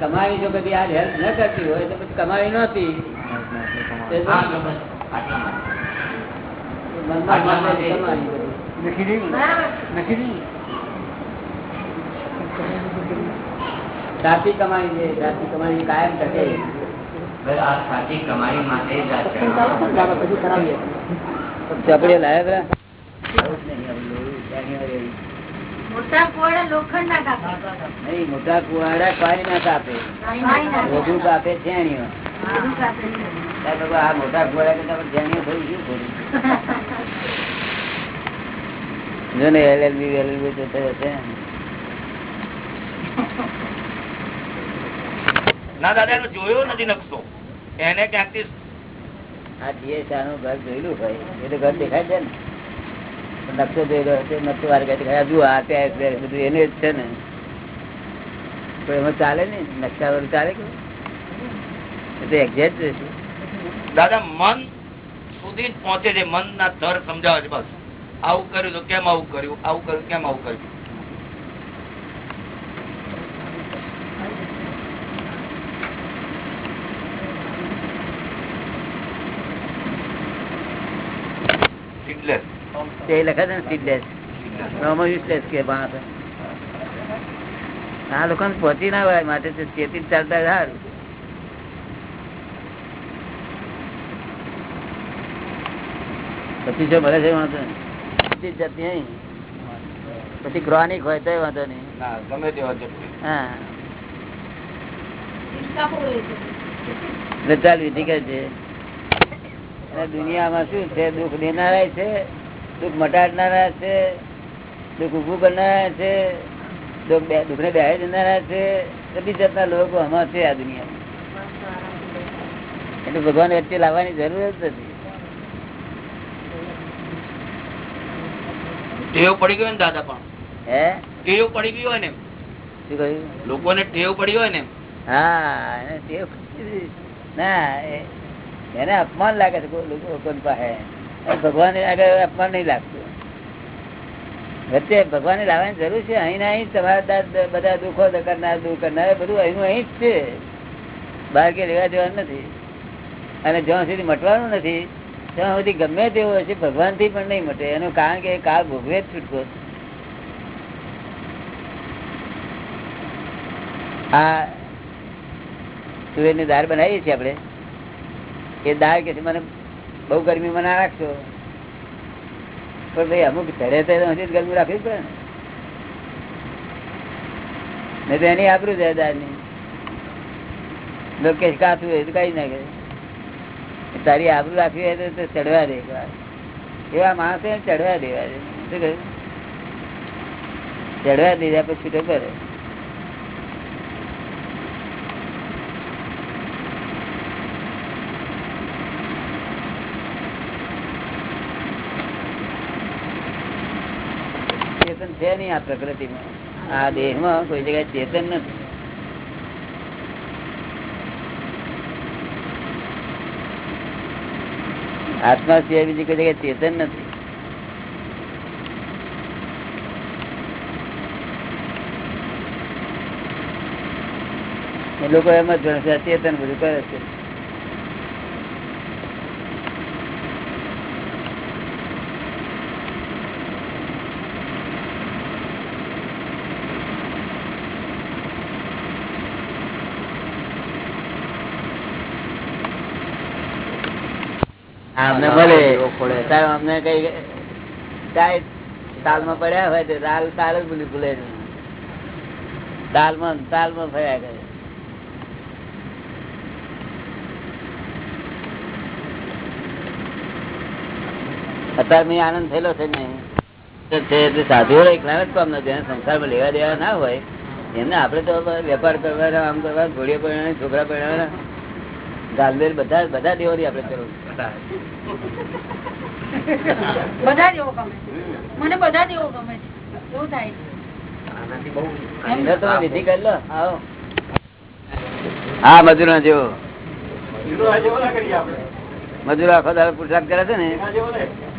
કમાવી જો કદી આ હેલ્પ ન કરતી હોય તો પછી કમાવી નહોતી. તે હા તો બસ આટલા માટે મનમાં માને કમાવી બધી. સાચી કમાણી છે સાચી કમાણી કાયમ ટકે બસ આ સાચી કમાણી માટે જ આ ચડવાનું. ચોપડીઓ લાયા મોટા કુવાડા લોખંડ ના કાપે. નહીં મોટા કુવાડા કોઈ ના કાપે કાંઈ ના વધુ કાપે છેણીઓ આ મોટા કુવાડા કરતા છેણીઓ થોડી શું ખોટું? જો ને એલએલબી વેલએલબી જતો હશે ના દાદા એનો જોયો નથી નકશો. એને ક્યાંકથી આ DSR નું ઘર જોયેલું ભાઈ એ તો ઘર દેખાય છે ને. નકશો જોયેલો હશે નકશો વાર કહે હજુ આ ત્યાં છે, બધું એને જ છે ને. તો એમાં ચાલે ને? નકશા વગર ચાલે કે? એ તો એક્ઝેક્ટ રહેશે દાદા મન સુધી પહોંચે છે. મન ના દર સમજાવે છે બસ. આવું કર્યું તો કેમ આવું કર્યું? આવું કર્યું કેમ આવું કર્યું? તે લખે છે ને સીડલેસ આમાં યુઝલેસ કે માણસ આ લોકો પહોંચી ના હોય માટે ચેતી ચાલતા સારું પછી જો મળે છે વાંધો નહીં. બધી જ જાતની અહીં. પછી ક્રોનિક હોય તો વાંધો નહીં. ગમે તે હા. હિંચકા બોલે છે. ચાલ વિધિ કે છે દુનિયામાં શું છે દુઃખ દેનારા છે દુઃખ મટાડનારા છે દુઃખ ઉભું કરનારા છે દુઃખને બેહાડી દેનારા છે બધી જાતના લોકો આમાં છે આ દુનિયામાં. એટલે ભગવાન વચ્ચે લાવવાની જરૂર જ નથી. ટેવ પડી ગયો ને દાદા પણ. હે? ટેવ પડી ગઈ ને શું કહ્યું? લોકોને ટેવ પડી હોય ને હા એને ટેવ ના એને અપમાન લાગે છે લોકો પાસે. ભગવાન આગળ નહીં લાગતું. વચ્ચે ભગવાન લાવવાની જરૂર છે, અહીં અહીં તમારા બધા દુઃખો કરનાર દુઃખ કરનાર, બધું અહીંનું અહીં જ છે. બહાર કે લેવા દેવાનું નથી. અને જ્યાં સુધી મટવાનું નથી, ત્યાં સુધી ગમે તેવો હશે ભગવાનથી પણ નહીં મટે. એનું કારણ કે કાળ ભોગવે જ છૂટકો. આ તુવેરની દાળ બનાવીએ છીએ આપણે. એ દાળ કે મને બહુ ગરમીમાં ના રાખશો. પણ ભાઈ અમુક ચડે તો હજી ગરમી રાખવી પડે ને. તો એની આબરું જાય દાળની લોકેશ કાતું હોય તો કઈ ના કરે. તારી આબરું રાખવી હોય તો ચડવા દે એવા માણસો ચડવા દેવા દે. શું કહ્યું? ચડવા દીધા પછી છૂટો કરે ચેતન છે આ પ્રકૃતિમાં. આ દેહમાં કોઈ જગ્યાએ ચેતન નથી. આત્મા સિવાય બીજી કોઈ જગ્યાએ ચેતન નથી. એ લોકો એમ જ ચેતન બધું કરે છે. અમને મળે અમને કઈ તાલમાં પડ્યા હોય તો તાલ તાલ જ ભૂલી ભૂલે. તાલમાં તાલમાં ફર્યા કરે. અત્યારે મેં આનંદ થયેલો છે ને એટલે સાધુઓ એકલા જ કામ નથી સંસારમાં લેવા દેવા ના હોય એમને આપડે તો વેપાર કરવાના આમ કરવા ઘોડીઓ પહેરવાના છોકરા પહેરવાના ગાલબેલ બધા બધા દેવાની આપડે જરૂર. બધા દેવો ગમે મને બધા દેવો ગમે છે. એવું થાય છે. એમને તમે વિધિ કરી લો. આવો. હા મજૂરો જેવો. મજૂરો આખો દાડો પુરસાદ કરે છે ને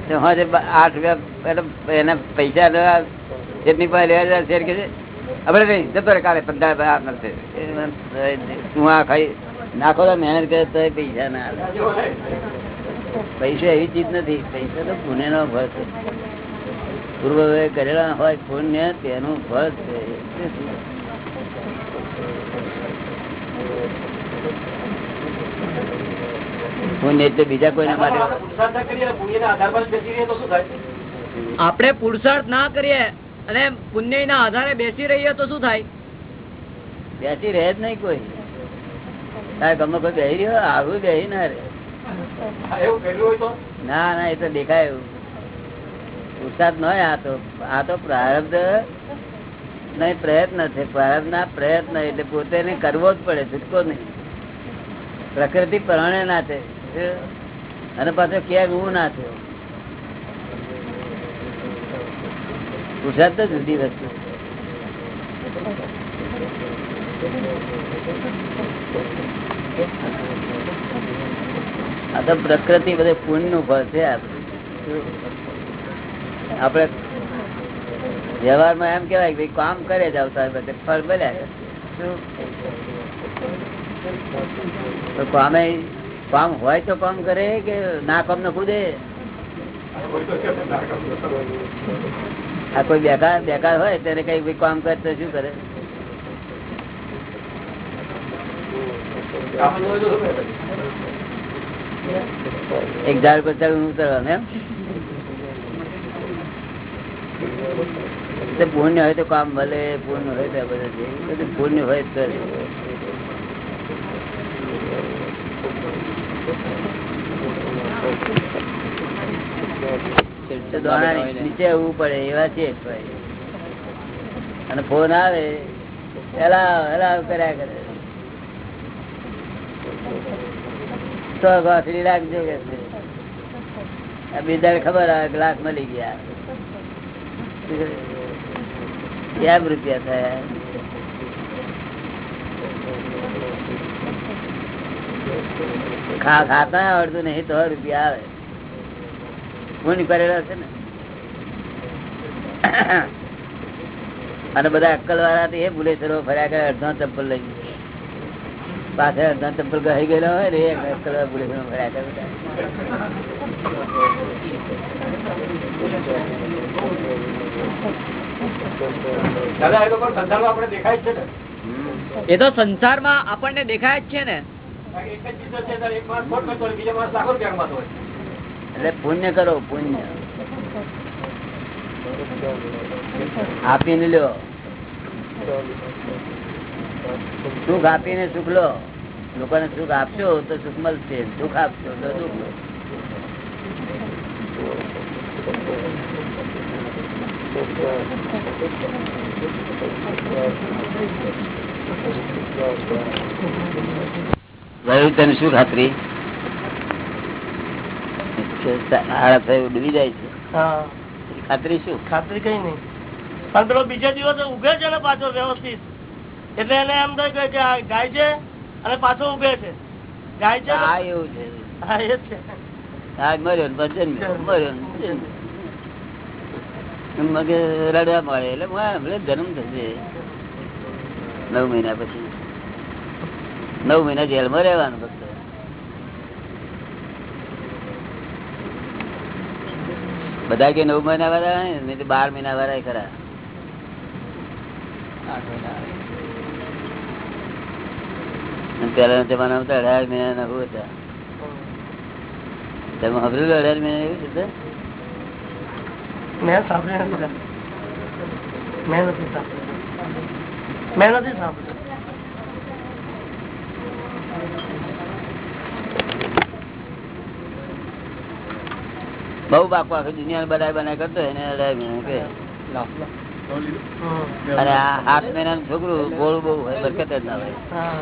આઠ રૂપિયા એટલે એને પૈસા લેવા પાસે લેવા જાય શેઠ કે છે. આપણે નહીં? જતો રહે કાલે પંદર હું આ ખાઈ નાખો તો મહેનત કરે તો પૈસા ના આવે પૈસા એવી ચીજ નથી. પૈસા તો પુણ્ય નો ફળ છે. પૂર્વ કરેલા હોય પુણ્ય તેનું ફળ છે. પુણ્ય એટલે બીજા કોઈના માટે. આપણે પુરુષાર્થ ના કરીએ અને પુણ્ય ના આધારે બેસી રહીએ તો શું થાય? બેસી રહે જ નહીં કોઈ. તારે ગમે કોઈ બેસી રહ્યો? આવું બેસી ના રે. ના ના એ તો દેખાય એવું. પુરુષાર્થ ન આ તો આ તો પ્રારબ્ધ નહીં પ્રયત્ન છે. પ્રારબ્ધ ના પ્રયત્ન એટલે પોતે કરવો જ પડે છૂટકો નહીં. પ્રકૃતિ પ્રણે ના છે. અને પાછો ક્યાંક હું ના થયો. પુરુષાર્થ તો જુદી વસ્તુ. આ તો પ્રકૃતિ બધે પુણ્યનું ફળ છે આપડે વ્યવહારમાં એમ કેવાય કે કામ કરે જ આવતા ફળ? તો કામે કામ હોય તો કામ કરે કે ના કામ ન કૂદે આ કોઈ બેકાર બેકાર હોય, ત્યારે કઈ કામ કરે તો શું કરે? એક ઝાડ પર ઉતરવાનું એમ? પુણ્ય હોય તો કામ ભલે, પુણ્ય હોય તો બધા પુણ્ય હોય તો નીચે આવવું પડે, એવા છે અને ફોન આવે હેલા હેલા કર્યા કરે. ઘોસડી રાખજો કે બીજા ખબર આવે ગ્લાસ મળી ગયા. કેમ રૂપિયા થયા? ખા, ખાતા આવડતું નહીં તો રૂપિયા આવે. હું નીકળેલો છે ને? અને બધા અક્કલ વાળા એ ભૂલેશ્વરો ફર્યા કરે, અડધો ચપ્પલ લઈ પાછળ અડધો કહી ગયેલો હોય ને એ તો સંસારમાં આપણને દેખાય જ છે ને. એટલે પુણ્ય કરો પુણ્ય. આપીને લ્યો. સુખ આપીને સુખ લો. લોકોને સુખ આપશો તો સુખ મળશે. દુઃખ આપશો તો દુઃખ લો તને શું ખાતરી? ડૂબી જાય છે. ખાતરી શું? ખાતરી કઈ નહીં. પણ પેલો બીજા દિવસે ઉગે છે ને પાછો વ્યવસ્થિત. એટલે એને એમ થાય કે- જાય છે અને પાછો ઉભે છે. જાય છે હા એવું છે. હા એ છે. આ મર્યો ને મર્યો ને પછી જન્મ્યો. એમ મગે રડવા મળે એટલે ભલે જન્મ થશે નવ મહિના પછી. નવ મહિના જેલમાં રહેવાનું ફક્ત. બધા કે નવ મહિના વાળા નહીં બાર મહિના વાળા ખરા. અને પહેલાના જમાનામાં તો અઢાર મહિના ના હતા. તમે સાંભળ્યું અઢાર મહિના એવું છે મેં સાંભળ્યું નથી મેં નથી સાંભળ્યું. મેં નથી સાંભળ્યું. બહુ પાકો આખી દુનિયા બનાય બનાય કરતો એને અઢાર મહિના કહે હમ. અને આ આઠ મહિનાનું છોકરું ગોળું બહુ હોય બરકત જ ના હોય હા.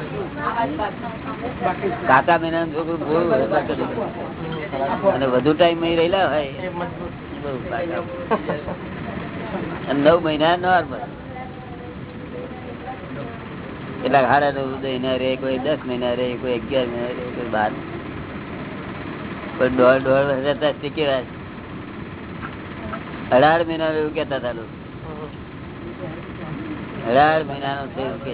મહિના નું છોકરું ગોળું હોય બરકત ના. અને વધુ ટાઈમ અહીં રહેલા હોય નવ મહિના નોર્મલ કેટલાક સાડા નવ મહિના રે કોઈ દસ મહિના રે કોઈ અગિયાર મહિના રે કોઈ બાર કોઈ દોઢ દોઢ વર્ષ રહેતા શીખી રહ્યા છે. અઢાર મહિના એવું કેતા હતા લોકો. અઢાર મહિનાનો છે એવું કે.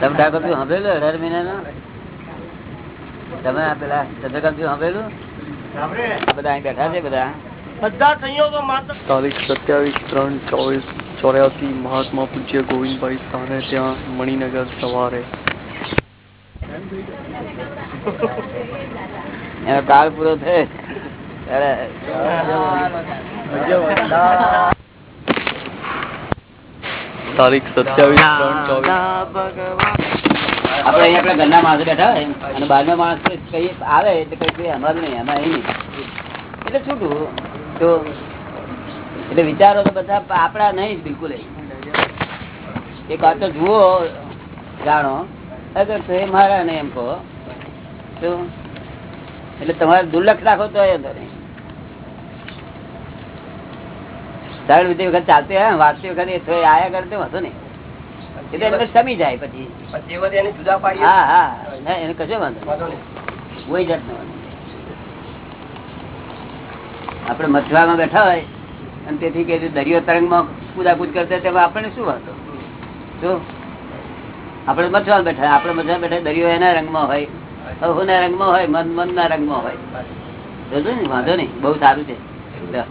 તમે ઠાકોર તું સાંભળેલું અઢાર મહિનાનો? તમે આ પેલા ચંદ્રકાંત તું સાંભળેલું? આ બધા અહીં બેઠા છે બધા. બધા સંયોગો માત્ર તારીખ સત્યાવીસ ત્રણ ચોવીસ ચોર્યાસી મહાત્મા પૂજ્ય ગોવિંદભાઈ સાને ત્યાં મણિનગર સવારે. એનો કાળ પૂરો થયો. ત્યારે તારીખ સત્યાવીસ ત્રણ ચોવીસ. આપડે આપડે ઘરના માણસ બેઠા હોય અને બહારના માણસ કઈ આવે એટલે કઈ અમારું નહીં એમાં અહીં એટલે છૂટું તો એટલે વિચારો તો બધા આપડા નહીં બિલકુલ એક વાત તો જુઓ જાણો. અગર તો મારા નહીં એમ કહો એટલે તમારે દુર્લક્ષ રાખો તો એ અંદર નહીં. સરળ વિધિ વખત ચાલતી હોય વાંચતી વખત તો એ આયા કરતો હતો ને એટલે એમને સમી જાય પછી. હા હા. એને કશો વાંધો. કોઈ જાત નો. આપણે મથુરામાં બેઠા હોય અને તેથી કે દરિયો તરંગમાં કુદાકુદ કરતા તેમાં આપણને શું વાંધો? શું આપણે મથુરામાં બેઠા આપણે મથુરા બેઠા દરિયો એના રંગમાં હોય અહોના રંગમાં હોય મન મનના રંગમાં હોય? વાંધો નહીં. બહુ સારું છે લ્યો.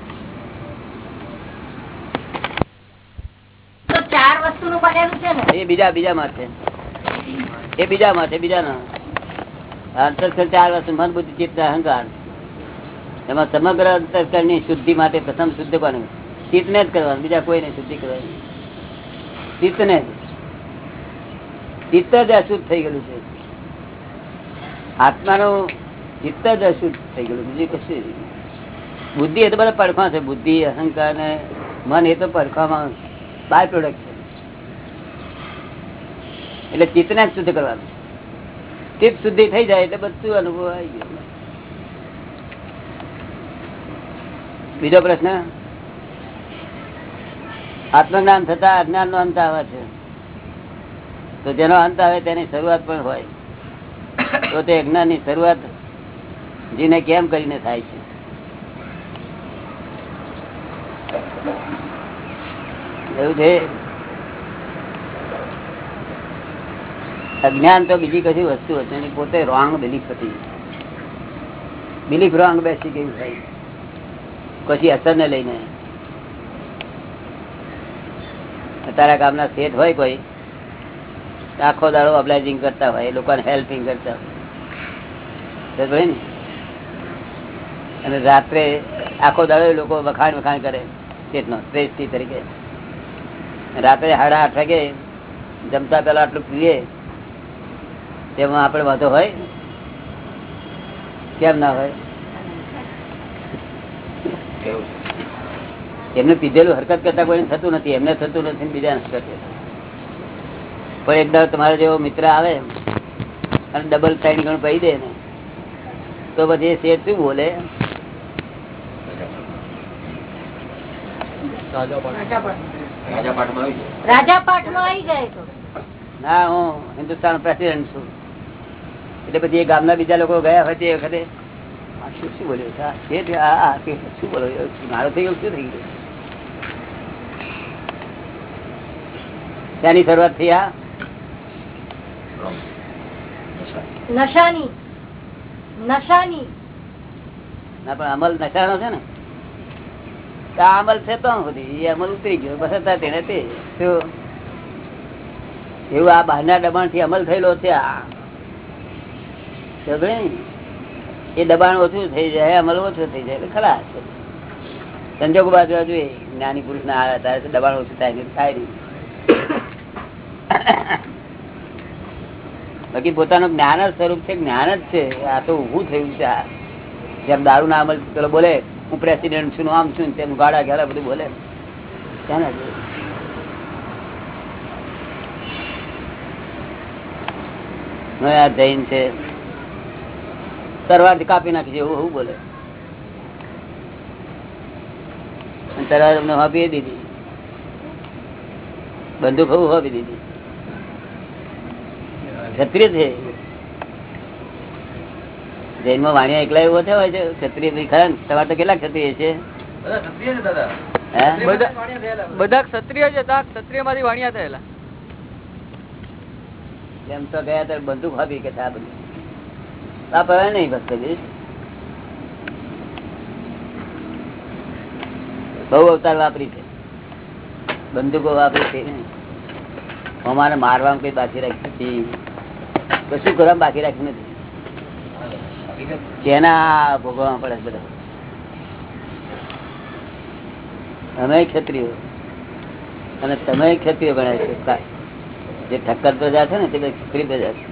તો ની. શુદ્ધિ માટે પ્રથમ શુદ્ધ કોને ચિત્ત ને જ કરવાનું, બીજા કોઈ નહીં શુદ્ધિ કરવાની. ચિત્ત ને. ચિત્ત જ અશુદ્ધ થઈ ગયેલું છે. આત્માનું ચિત્ત જ અશુદ્ધ થઈ ગયેલું બીજું કશું બુદ્ધિ એ તો બધા પડખા છે. બુદ્ધિ, અહંકાર ને મન એ તો પડખામાં બાય પ્રોડક્ટ છે. એટલે ચિત્તને શુદ્ધ કરવાનું. ચિત્ત શુદ્ધિ થઈ જાય એટલે બધું અનુભવ આવી ગયો. બીજો પ્રશ્ન. આત્મજ્ઞાન થતા અજ્ઞાન નો અંત આવે છે. તો જેનો અંત આવે તેની શરૂઆત પણ હોય. તો તે અજ્ઞાનની શરૂઆત જીને કેમ કરીને થાય છે? એવું છે? અજ્ઞાન તો બીજી કશી વસ્તુ હતી નહીં, પોતે રોંગ બિલીફ હતી. બિલીફ રોંગ બેસી ગયું ભાઈ. કશી અસર ને લઈને. તારા ગામના શેઠ હોય કોઈ આખો દાડો અબલાઇઝિંગ કરતા હોય લોકોને હેલ્પિંગ કરતા હોય. ને? અને રાત્રે આખો દાડો લોકો વખાણ વખાણ કરે શેઠનો શ્રેષ્ઠી તરીકે. રાત્રે સાડા આઠ વાગે જમતા પેલા આટલું પીએ તેમાં આપણે વાંધો હોય? કેમ ના હોય? એમને પીધેલું હરકત કરતા કોઈ થતું નથી એમને થતું નથી બીજા હરકત પણ એક તમારો જેવો મિત્ર આવે અને ડબલ ત્રણ ગણ પહી દે ને તો પછી એ શેઠ શું બોલે? રાજા પાઠમાં આવી જાય ના હું હિન્દુસ્તાન પ્રેસિડેન્ટ છું. એટલે પછી એ ગામના બીજા લોકો ગયા હોય તે વખતે શું શું બોલ્યો? છે? આ શેઠ આ આ કે શું બોલ્યો મારો થઈ ગયો? શું થઈ ગયું? ત્યાંની શરૂઆત થઈ આ નશાની. નશાની. ના પણ અમલ નશાનો છે ને? આ અમલ છે તો સુધી. એ અમલ ઉતરી ગયો. બસ હતા તેને તે. એવું આ બહારના દબાણથી અમલ થયેલો છે આ? એ દબાણ ઓછું થઈ જાય, અમલ ઓછો થઈ જાય ખલાસ સંજોગ બાજુ જોઈએ, જ્ઞાની પુરુષ ના આવ્યા ત્યારે દબાણ ઓછું થાય થાય નહીં. બાકી પોતાનું જ્ઞાન જ સ્વરૂપ છે, જ્ઞાન જ છે, આ તો ઊભું થયું છે જેમ દારૂ ના અમલ પેલો બોલે, હું પ્રેસિડેન્ટ છું આમ છું તેમ ગાડા ઘેરા બધું બોલે. ક્યાં ના જૈન છે. તરવાર કાપી નાખી છે એવું એવું બોલે. તરવાર અમને આપી દીધી. બંદૂક હું આપી દીધી. ક્ષત્રિય છે. જૈનમાં વાણિયા એકલા એવું થયા હોય છે ક્ષત્રિય ભાઈ ખરા તમારે તો કેટલા ક્ષત્રિય છે? બધા ક્ષત્રિય છે દાદા. બધા ક્ષત્રિય જ હતા ક્ષત્રિયમાંથી વાણિયા થયેલા. એમ તો ગયા ત્યારે બંદૂક આપી કે આ બધું. બસ બહુ અવતાર વાપરી છે. બંદૂકો વાપરી છે અમારે મારવામાં કઈ બાકી રાખી નથી કશું કરવા બાકી રાખ્યું નથી. તેના ભોગવવા પડે બધા. અમે ક્ષત્રિયો. અને તમે ક્ષત્રિયો ગણાય છે. જે ઠક્કર પ્રજા છે ને, તે ક્ષત્રિય પ્રજા છે.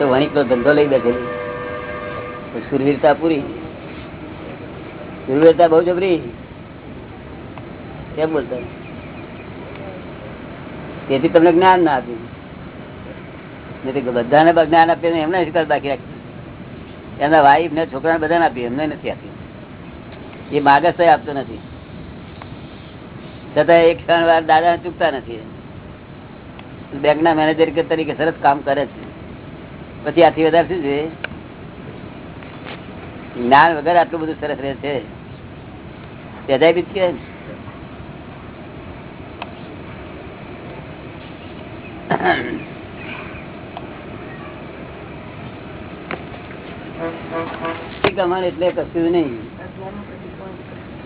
તો વણિક નો ધંધો લઈ બેઠેલી સુરવીરતા પૂરી. સુરવીરતા બહુ જબરી. કેમ બોલતા? તેથી તમને જ્ઞાન ના આપ્યું. બધાને જ્ઞાન આપીએ એમને શિકાર બાકી રાખ્યું એમના વાઈફ ને છોકરાને બધાને આપ્યું, એમને નથી આપ્યું. એ માગસ આપતો નથી. છતાં એક ક્ષણ વાર દાદા ચૂકતા નથી. બેંક ના મેનેજર તરીકે સરસ કામ કરે છે. પછી આથી વધારે શું છે? જ્ઞાન વગર આટલું બધું સરસ રહે છે. ને. કમાણ એટલે કશું નહીં.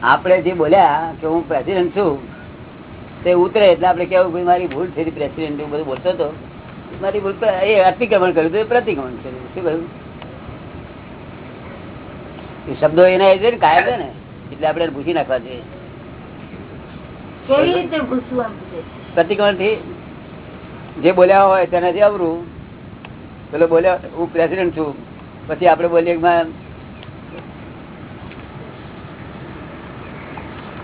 આપણે જે બોલ્યા કે હું પ્રેસિડેન્ટ છું, તે ઉતરે એટલે આપણે કેવું મારી ભૂલ થઈ પ્રેસિડેન્ટ બધું બોલતો હતો મારી ભૂલ એ અતિક્રમણ કર્યું હતું પ્રતિક્રમણ કર્યું શું કહ્યું? એ શબ્દો એના એ છે ને કાયમ છે ને એટલે આપણે ભૂસી નાખવા જોઈએ? પ્રતિક્રમણથી જે બોલ્યા હોય તેનાથી અવરું. પેલો બોલ્યા હું પ્રેસિડેન્ટ છું. પછી આપણે બોલીએ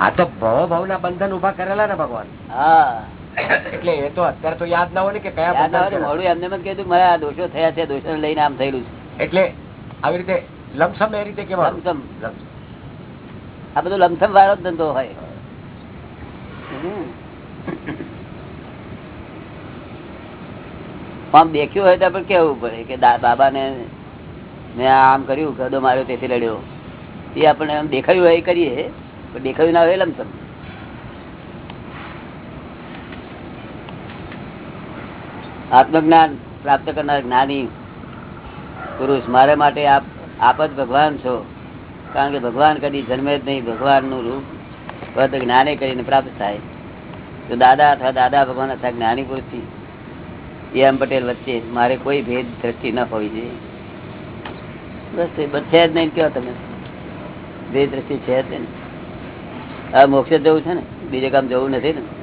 આ તો ભવ ભાવના બંધન ઊભા કરેલા ને ભગવાન. હા. એટલે એ તો અત્યારે તો યાદ ના હોય ને કે કયા. મોડું એમને એમ કીધું મારા આ દોષો થયા છે દોષો લઈને આમ થયેલું છે. એટલે આવી રીતે લમસમ એ રીતે કેવા લમસમ. આ બધું લમસમ વાળો જ ધંધો હોય. આમ દેખ્યું હોય તો આપણે કેવું પડે કે બાબા ને મેં આમ કર્યું ગદો માર્યો તેથી લડ્યો. એ આપણે આમ દેખાયું હોય એ કરીએ પણ દેખાયું ના હોય લમસમ. આત્મજ્ઞાન પ્રાપ્ત કરનાર જ્ઞાની પુરુષ, મારે માટે આપ આપ જ ભગવાન છો. કારણ કે ભગવાન કદી જન્મે જ નહીં, ભગવાનનું રૂપ પદ જ્ઞાને કરીને પ્રાપ્ત થાય. તો દાદા અથવા દાદા ભગવાન અથવા જ્ઞાની પુરુષથી એમ પટેલ વચ્ચે મારે કોઈ ભેદ દ્રષ્ટિ ન હોવી જોઈએ. બસ એ છે જ નહીં કહો તમે. ભેદ દ્રષ્ટિ છે જ નહીં. હવે મોક્ષ જવું છે ને? બીજે કામ જવું નથી ને?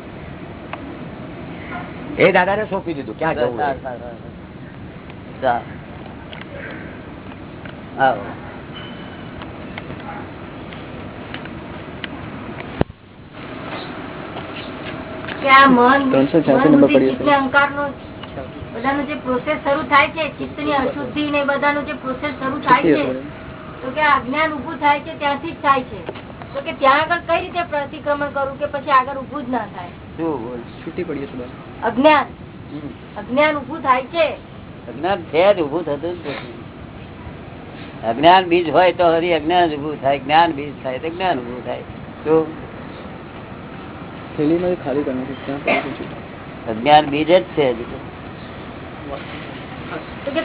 એ દાદાને સોંપી દીધું. ક્યાં જવું ત્રણસો છ્યાસી નંબર ને બધાનો જે પ્રોસેસ શરૂ થાય છે ચિત્તની અશુદ્ધિ ને બધાનું જે પ્રોસેસ શરૂ થાય છે તો કે અજ્ઞાન ઉભું થાય છે ત્યાંથી જ થાય છે. તો કે ત્યાં આગળ કઈ રીતે પ્રતિક્રમણ કરવું કે પછી આગળ ઉભું જ ના થાય? છૂટી અજ્ઞાન. અજ્ઞાન ઉભું થાય છે. અજ્ઞાન છે જ ઉભું થતું જ નથી. અજ્ઞાન બીજ હોય તો હરી અજ્ઞાન જ ઉભું થાય જ્ઞાન બીજ થાય તો જ્ઞાન ઉભું થાય. ખાલી કરવાનું અજ્ઞાન બીજ જ છે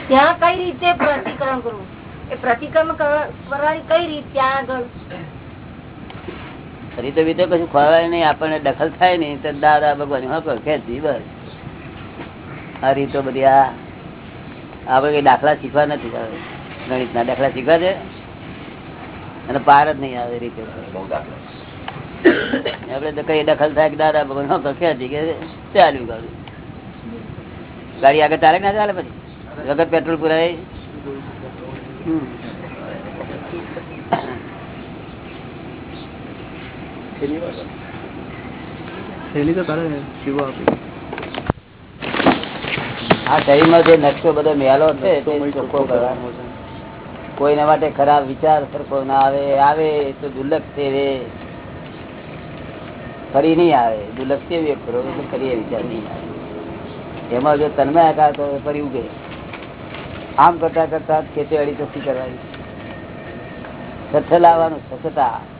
ત્યાં કઈ રીતે પ્રતિક્રમણ કરવું? એ પ્રતિક્રમણ કરવાની કઈ રીત? ત્યાં આગળ. રીતો બીતો કશું ખોવાય નહીં આપણને દખલ થાય નહીં તો દાદા ભગવાન હા ખેંચી બસ. આ રીતો બધી આ આપણે કઈ દાખલા શીખવા નથી આવે. ગણિત ના દાખલા શીખવા છે? અને પાર જ નહીં આવે રીતે. આપડે તો કઈ દખલ થાય કે દાદા ભગવાન હા ખેંચી કે ચાલ્યું ગાડું. ગાડી આગળ ચાલે ના ચાલે પછી? વગર પેટ્રોલ પુરાય? હમ. વાળો. તો કાઢે શિવો આપી. આ શરીરમાં જે નકશો બધો મેલો છે તે ચોખ્ખો ચોખ્ખો કરવાનો કરવાનો છે. કોઈના માટે ખરાબ વિચાર સરખો ના આવે આવે તો દુર્લભ છે રે. ફરી નહીં આવે દુર્લભ કેવી ખરો? તો ફરી એ વિચાર નહીં આવે. એમાં જો તન્મય આકાર તો ફરી ઉગે. આમ કરતા કરતા ખેતીવાડી ચોખ્ખી કરવાની. સચ્છ લાવવાનું સ્વચ્છતા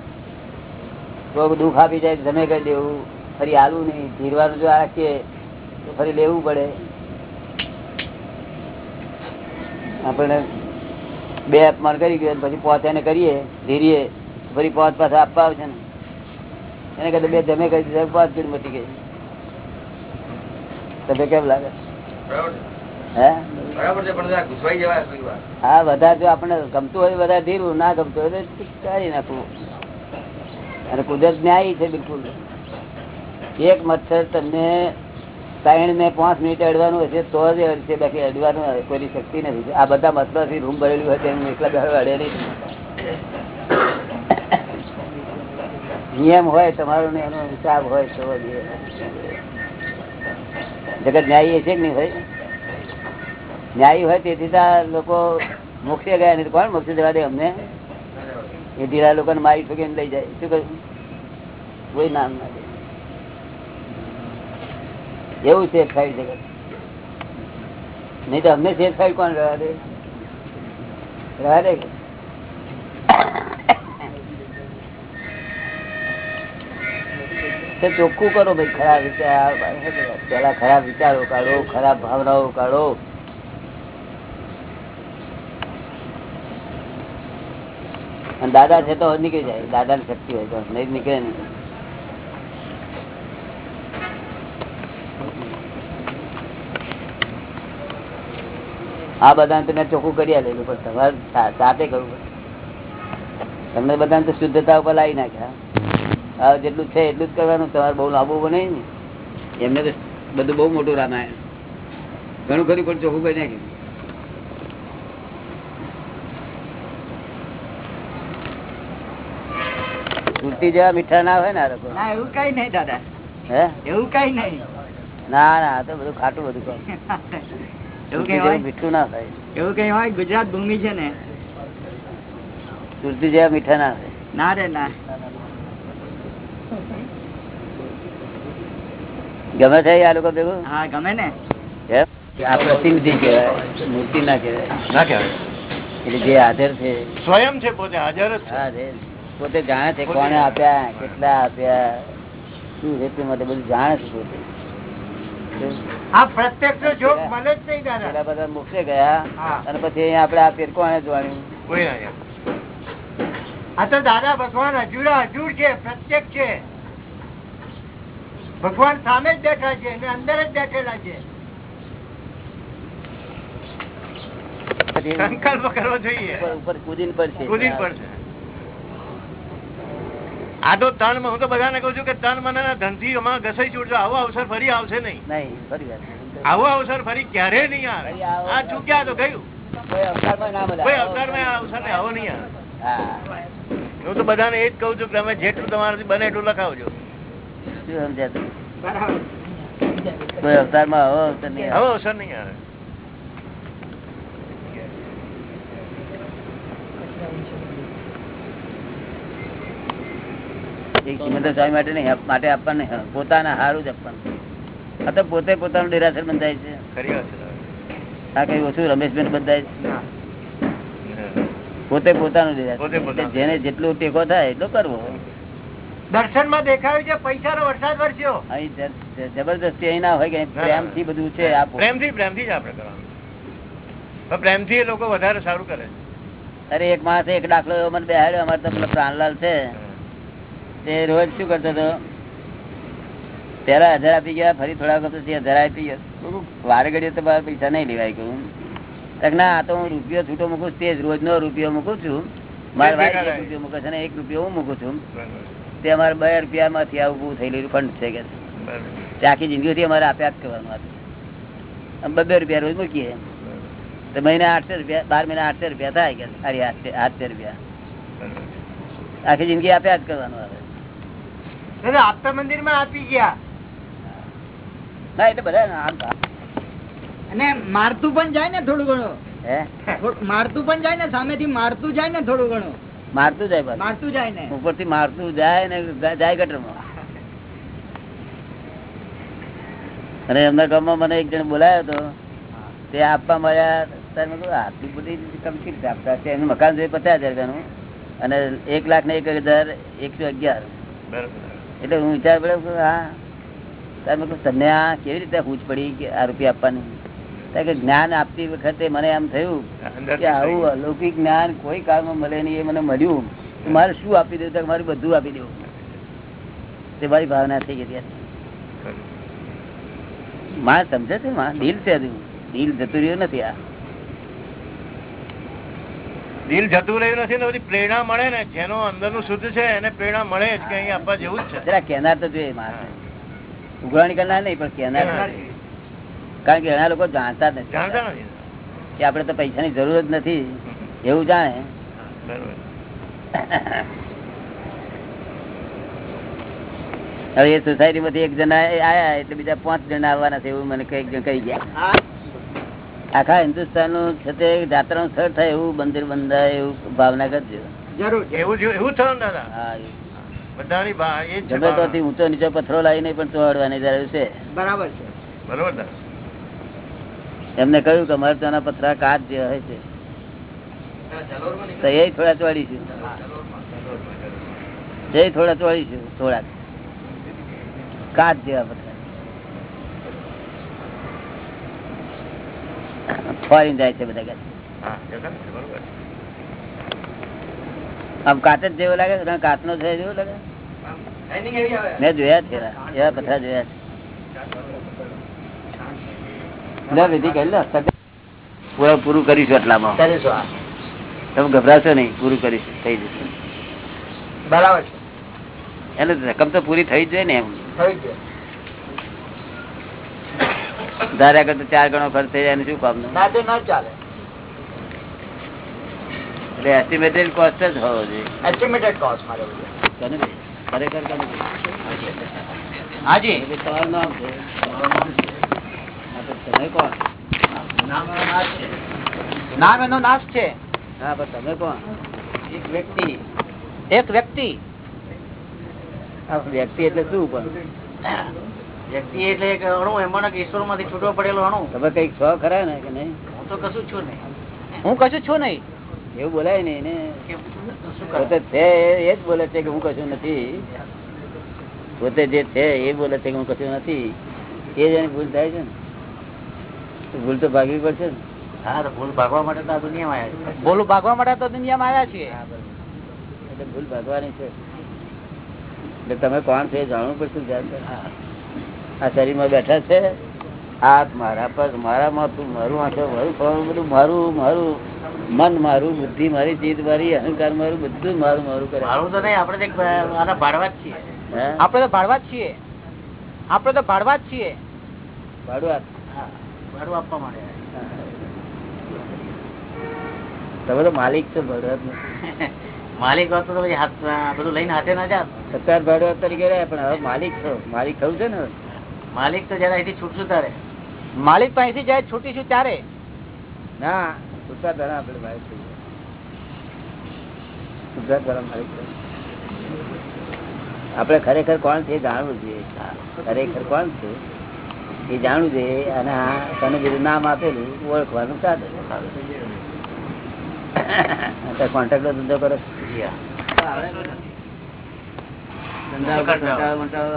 દુઃખ આપી જાય જમે કરી દેવું. ફરી હાલવું નહીં. ધીરવાનું જો રાખીએ તો ફરી લેવું પડે. આપણે બે અપમાન કરી ગયો પછી પોત એને કરીએ ધીરીએ ફરી પોત પાસે આપવા આવશે ને. એને કદાચ બે જમે કરી દીધા પોત પીડ મટી ગઈ. તમે કેમ લાગે? હા? વધારે જો આપણે ગમતું હોય વધારે ધીરું ના ગમતું હોય તો કાઢી નાખવું. અને કુદરત ન્યાય છે બિલકુલ. એક મચ્છર તમને ત્રણ ને પાંચ મિનિટ અડવાનું હશે તો જ અડશે બાકી અડવાનું કોઈની શક્તિ નથી. આ બધા મચ્છરથી રૂમ ભરેલું હોય તેમ એટલા બેઠા અડે નહીં. નિયમ હોય તમારો ને એનો હિસાબ હોય તો જગત ન્યાયી છે કે નહીં ભાઈ? ન્યાયી હોય તેથી લોકો મોક્ષે ગયા નહીં. કોણ મોક્ષે જવા દે અમને? એ ઢીલા લોકો મારી ઠોકીને લઈ જાય. શું કહ્યું? નામ ના એવું થાય જગત. નહીં તો અમને થાય કોણ રહ્યા દે? રહ્યા દે ચોખ્ખું કરો ભાઈ, ખરાબ વિચાર, પેલા ખરાબ વિચારો કાઢો, ખરાબ ભાવનાઓ કાઢો. દાદા છે તો નીકળી જાય. દાદા ની શક્તિ હોય તો નહીં નીકળે નહીં. આ બધાને તમે ચોખ્ખું કરી આલેલું પણ તમારે સાથે કરવું તમને બધાને શુદ્ધતા ઉપર લાવી નાખ્યા. હવે જેટલું છે એટલું જ કરવાનું. તમારે બહુ લાંબુ બને ને. એમને તો બધું બહુ મોટું રામાયણ. ઘણું ખરું પણ ચોખ્ખું કરી નાખ્યું. સુરતી જેવા મીઠા ના હોય ને લોકો. એવું કઈ નહીં દાદા. હે? એવું કઈ નહીં. ના ના તો બધું ખાટું બધું કહું. એવું કઈ હોય? મીઠું ના થાય. એવું કઈ હોય? ગુજરાત ભૂમિ છે ને. સુરતી જેવા મીઠા ના થાય. ના રે ના. ગમે છે આ લોકો ભેગું? હા ગમે ને. આ પ્રતિનિધિ કહેવાય મૂર્તિ ના કહેવાય. ના કહેવાય. એટલે જે હાજર છે. સ્વયં છે પોતે હાજર જ છે. હા રે. પોતે જાણે છે કોને આપ્યા કેટલા આપ્યા શું હેતુ માટે બધું જાણે છે પોતે. આ પ્રત્યક્ષ જોગ મળે જ નહીં દાદા. પેલા બધા મોક્ષે ગયા અને પછી અહીંયા આપણે આપીએ કોને જોવાનું? આ તો દાદા ભગવાન હજુરા હજુર છે પ્રત્યેક છે. ભગવાન સામે જ બેઠા છે અને અંદર જ બેઠેલા છે. પછી સંકલ્પ કરવો જોઈએ. ઉપર- કુદીન કૂદીને પડશે. કુદીન પડશે. આ તો તન હું તો બધાને કહું છું કે તન મને ધનથી અમારા ઘસાઈ છૂટજો આવો અવસર ફરી આવશે નહીં. આવો અવસર ફરી ક્યારે નહીં આવે? આ ચૂક્યા તો ગયું. કોઈ ના. કોઈ આ અવસર આવો નહીં આવે. હું. તો બધાને એ જ કહું છું કે તમે જેટલું તમારાથી બને એટલું લખાવજો. કોઈ અવતાર નહીં આવે. અવસર નહીં આવે. સ્વામી માટે નહીં માટે આપવાનું પોતાના હારું જ આપવાનું. આ તો પોતે પોતાનું ડેરાસર બંધાય છે. આ કઈ ઓછું રમેશબેન બંધાય છે? પોતે પોતાનું ડેરાસર જેને જેટલું ટેકો થાય એટલો કરવો. દર્શનમાં દેખાયું છે પૈસા નો વરસાદ વરસ્યો. જબરદસ્તી અહીં ના હોય કે અહીં પ્રેમથી બધું છે પ્રેમથી પ્રેમથી જ આપણે કરવાનું. પ્રેમથી એ લોકો વધારે સારું કરે અરે એક માણસે એક દાખલો મને બેહાડ્યો અમારે તો પેલો પ્રાણલાલ છે. તે રોજ શું કરતો હતો? પેલા હજાર આપી ગયા ફરી થોડા વખત પછી હજાર આપી ગયા. વાર ઘડીએ તો મારા પૈસા નહીં લેવાય કહું તો ના આ તો હું રૂપિયો છૂટો મૂકું છું, તે જ રોજનો રૂપિયો મૂકું છું. મારા ભાઈ એક રૂપિયો મૂકે છે ને એક રૂપિયો હું મૂકું છું. તે અમારે બે રૂપિયા માંથી આવું ઉભું થયેલું ફંડ છે કે તે આખી જિંદગીથી અમારે આપ્યા જ કરવાનું હતું. બબે રૂપિયા રોજ મૂકીએ. તો મહિને આઠસો રૂપિયા બાર મહિના આઠસો રૂપિયા થાય કે અરે આઠસો આઠસો રૂપિયા. આખી જિંદગી આપ્યા જ કરવાનું આવે આપતા મંદિરમાં આપી ગયા. ના એટલે બધા અને મારતું પણ જાય ને થોડું ઘણું. મારતું પણ જાય ને સામેથી મારતું જાય ને થોડું ઘણું. મારતું જાય મારતું જાય ને. ઉપરથી મારતું જાય ને જાય ગટરમાં. અને એમના ગામમાં મને એક જણ બોલાયો હતો. તે આપવા મળ્યા મેં આટલી બધી રકમ આપતા? એનું મકાન જોઈએ પચાસ હજાર રૂપિયાનું. અને એક લાખ ને એક હજાર એકસો અગિયાર. એટલે હું વિચાર પડ્યો હા તમે તમને આ કેવી રીતે હૂંચ પડી કે આ રૂપિયા આપવાની? કે જ્ઞાન આપતી વખતે મને એમ થયું કે આવું અલૌકિક જ્ઞાન કોઈ કાળમાં મળે નહીં એ મને મળ્યું. મારે શું આપી દેવું? તો મારું બધું આપી દેવું. તે મારી ભાવના થઈ ગઈ ત્યારે માં સમજે છે માં? દિલ છે દિલ જતું રહ્યું નથી આ. દિલ જતું રહ્યું નથી ને બધી પ્રેરણા મળે ને જેનો અંદરનું શુદ્ધ છે એને પ્રેરણા મળે જ કે અહીંયા આપવા જેવું જ છે. કેનાર તો જોઈએ ઉઘરાણી કરનાર નહીં પણ કેનાર કારણ કે ઘણા લોકો જાણતા જ જાણતા નથી. નથી કે આપણે તો પૈસાની જરૂર જ નથી એવું જાણે. હવે એ સોસાયટી માંથી એક જણા આયા એટલે બીજા પાંચ જણા આવવાના છે એવું મને કંઈક જણ કહી ગયા. આખા હિન્દુસ્તાનનું છે તે જાત્રા નું સ્થળ થાય એવું મંદિર બંધાય એવું ભાવના કરજો. જરૂર એવું એવું થયું દાદા. હા બધાની ભા- એ જ છે ગમે તો ઊંચો નીચો પથરો લાવીને પણ ચોડવાની જરૂર છે. બરાબર છે. બરોબર એમને કહ્યું કે અમારે ત્યાં પથરા કાચ જે હોય છે. તો એ થોડા ચોડીશું એ થોડા ચોડીશું થોડાક. કાચ જેવા પથરા ફોરીન જાય છે બધા આમ કાચ જ જેવો લાગે છે કાચ નો છે જેવો લાગે. મેં જોયા છે એવા. પથરા જોયા છે. પૂરું પૂરું કરીશું એટલામાં. તમે ગભરાશો નહીં પૂરું કરીશું. થઈ જશે. બરાબર છે. એટલે રકમ તો પૂરી થઈ જ જોઈએ ને એમ. થઈ ગયું ધાર્યા કરતા ચાર ગણો ખર્ચ થઈ જાય શું કામ ના ચાલે. એટલે એસ્ટિમેટેડ કોસ્ટ જ હોવો જોઈએ. એસ્ટિમેટેડ કોસ્ટ મારે બધું. કનુ ભાઈ, ખરેખર હાજી. તમારું નામ છે. તમારું નામ છે. હા, તો તમે કોણ નામ એનો નાશ છે. હા પણ તમે કોણ? એક વ્યક્તિ. એક વ્યક્તિ. આ વ્યક્તિ એટલે શું પણ? વ્યક્તિ એટલે એક અણુ એમાં ઈશ્વરમાંથી છૂટો પડેલો અણુ. તમે કંઈક છો ખરા ને કે નહીં? હું તો કશું છું નહીં. હું કશું છું નહીં? એવું બોલાય નહીં ને? પોતે છે એ જ બોલે છે કે હું કશું નથી. પોતે જે છે એ બોલે છે કે હું કશું નથી. એ જ ભૂલ થાય છે ને? ભૂલ તો ભાગવી પડશે ને? હા તો ભૂલ ભાગવા માટે તો દુનિયામાં આવ્યા છે ભૂલ ભાગવા માટે તો દુનિયામાં આવ્યા છીએ. એટલે ભૂલ ભાગવાની છે. એટલે તમે કોણ છે જાણવું પડશે ધ્યાન. આ શરીરમાં બેઠા છે. હાથ મારા પગ મારા માથું મારું આંખો મારું ફળું બધું મારું મારું. મન મારું બુદ્ધિ મારી ચીજ મારી અહંકાર મારું બધું મારું મારું કરે. મારું તો નહીં આપણે તો ભાડવા જ છીએ. આપણે તો ભાડવા જ છીએ. આપણે તો ભાડવા જ છીએ. ભાડવા? ભાડું આપવા માટે. તમે તો માલિક છો ભાડવા માલિક હોત તો બધું લઈને હાથે ના જાત. સત્તાર ભાડવા તરીકે રહ્યા પણ હવે માલિક છો. માલિક થયું છે ને હવે. માલિક તો જયારે અહીંથી છૂટશું ત્યારે. માલિક તો અહીંથી જયારે છૂટીશું ત્યારે. ના સુધા ધરા આપડે માલિક ગયા. ધરા માલિક આપડે ખરેખર કોણ છે જાણવું જોઈએ. ખરેખર કોણ છે એ જાણવું જોઈએ અને આ તને બીજું નામ આપેલું ઓળખવાનું સાધન કોન્ટ્રાક્ટર ધંધો કરો. ધંધા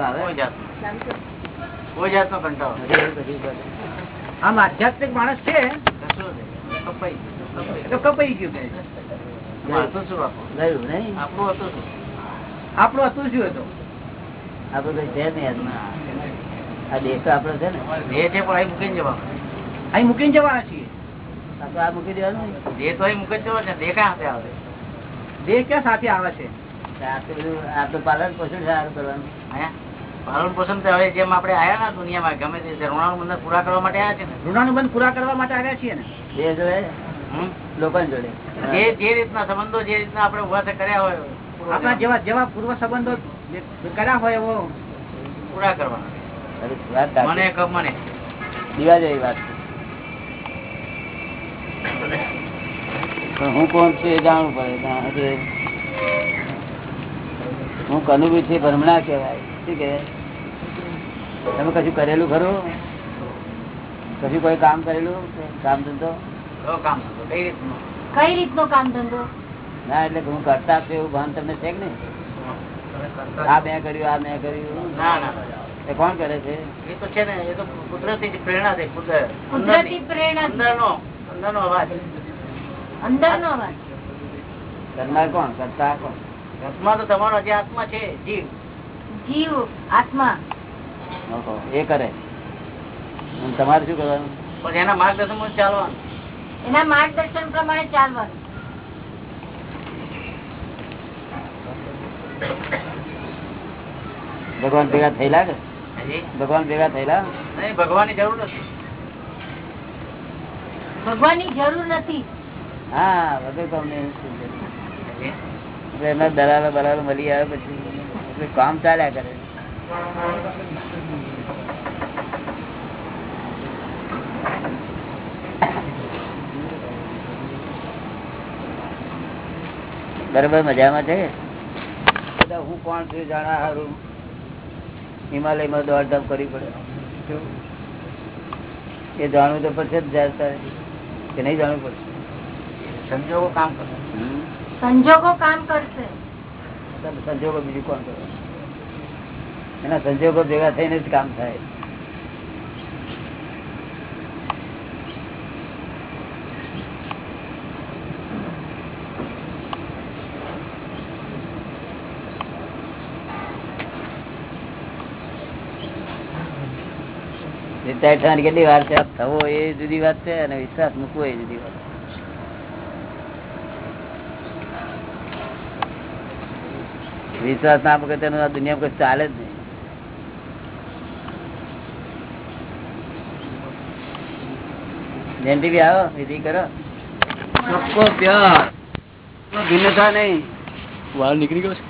આવે? કોઈ જાતનો કંટાળો આમ આધ્યાત્મિક માણસ છે કપાઈ ગયું. તો કપાઈ ગયું. કે? એમાં હતું શું બાપુ? ગયું નહીં. આપણું હતું શું? હતું આપડે છે નહીં આ દેશ તો આપણો છે ને. છે પણ અહીં મૂકીને જવાનું. અહીં મૂકીને જવાના છીએ. આ તો આ મૂકી દેવાનું. દેહ તો અહીં મૂકી જ છે. દેહ ક્યાં સાથે આવે? દેહ ક્યાં સાથે આવે છે? આ તો આ તો પાલન પોષણ સારું કરવાનું. પાલન પોષણ તો હવે જેમ આપણે આવ્યા ના દુનિયામાં ગમે તે ઋણાનું બંધન પૂરા કરવા માટે આવ્યા છે ને. ઋણાનું બંધ પૂરા કરવા માટે આવ્યા છીએ ને? એ જોડે? હમ? જોડે. જે જે રીતના સંબંધો જે રીતના આપણે ઊભા કર્યા હોય આપણા જેવા જેવા પૂર્વ સંબંધો કર્યા હોય એવો પૂરા કરવાના. વાત મને કબ મને. દીવા જેવી વાત હું કોણ છું એ જાણવું પડે. હું કનુભી છે ભ્રમણા કહેવાય. શું તમે કશું કરેલું ખરું? કશું કોઈ કામ કરેલું? કામ ધંધો? કઈ રીતનો? કામ ધંધો? ના એટલે હું કરતા છું એવું ભાન તમને છે કે નહીં? આ મેં કર્યું આ મેં કર્યું. ના ના એ કોણ કરે છે? એ તો છે ને એ તો કુદરતી પ્રેરણા છે કુદરત કુદરતી પ્રેરણા અંદરનો અંદરનો અવાજ. અંદરનો અવાજ. કરનાર કોણ? કરતા કોણ? આત્મા તો તમારો જે આત્મા છે જીવ. જીવ આત્મા. એ કરે. તમારે શું કરવાનું? એના માર્ગદર્શન ચાલવાનું. એના માર્ગદર્શન પ્રમાણે ચાલવાનું. ભગવાન ભેગા થયેલા કે? ભગવાન ભેગા થયેલા? નહીં ભગવાનની જરૂર નથી. ભગવાનની જરૂર નથી. હા બધું તમને એટલે એમના દલાલો બલાલો મળી આવે પછી. કામ ચાલ્યા કરે. બરોબર મજામાં છે? બધા હું કોણ છું જાણા હારું હિમાલયમાં દોડધામ કરવી પડે. એ જાણવું તો પડશે જ જાણતા કે નહીં જાણવું પડશે? સંજોગો કામ કરશે. સંજોગો કામ કરશે. સંજોગો બીજું કોણ કરે? એના સંજોગો ભેગા થઈને જ કામ થાય. રિટાયર કેટલી વાર છે? થવો એ જુદી વાત છે અને વિશ્વાસ મૂકવો એ જુદી વાત વિશ્વાસ ના મૂકે તેનું આ દુનિયામાં કઈ ચાલે જ નહીં. જયંતિ બી આવો વિધિ કરો. ચોખ્ખો પ્યાર ભિન્નતા નહીં. વાળ નીકળી ગયો છે?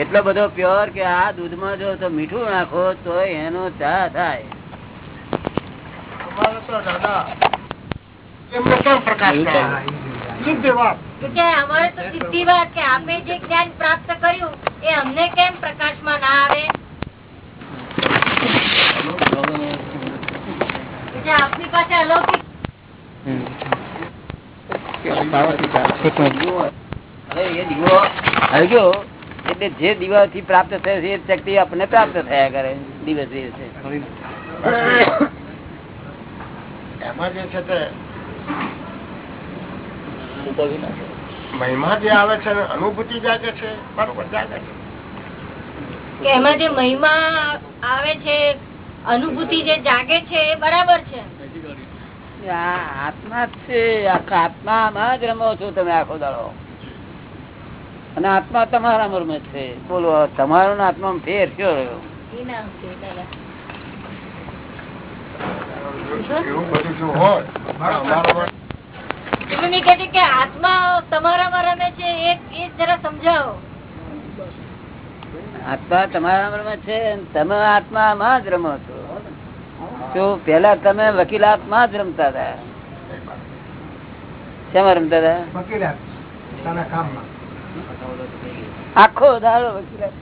એટલો બધો પ્યોર કે આ દૂધમાં જો તો મીઠું નાખો તો એનો ચા થાય. દાદા એમને કેમ પ્રકાશ કે અમારે તો સીધી વાત કે આપે જે જ્ઞાન પ્રાપ્ત કર્યું એ અમને કેમ પ્રકાશમાં ના આવે? આપની પાસે અલૌકિક એ દીવો જે દીવાથી પ્રાપ્ત થયો છે એ શક્તિ આપણને પ્રાપ્ત થયા કરે દિવસ દિવસે. એમાં જે છે તે મહિમા જે આવે છે અનુભૂતિ જાગે છે બરોબર જાગે છે. એમાં જે મહિમા આવે છે અનુભૂતિ જે જાગે છે એ બરાબર છે. આત્મા છે આખા આત્મામાં જ રમો છો તમે આખો દાડો. અને આત્મા તમારા રમે છે. બોલો તમારો ને આત્મા ફેર કયો રહ્યો? એ ના સમજે દાદા. એવું બધું શું હોય કહેતી કે આત્મા તમારામાં રમે છે એ એ જરા સમજાવો. આત્મા તમારા રમે છે તમે આત્મામાં જ રમો છો. તો પેલા તમે વકીલાતમાં જ રમતા હતા. શેમાં રમતા હતા? આખો દાડો વકીલાત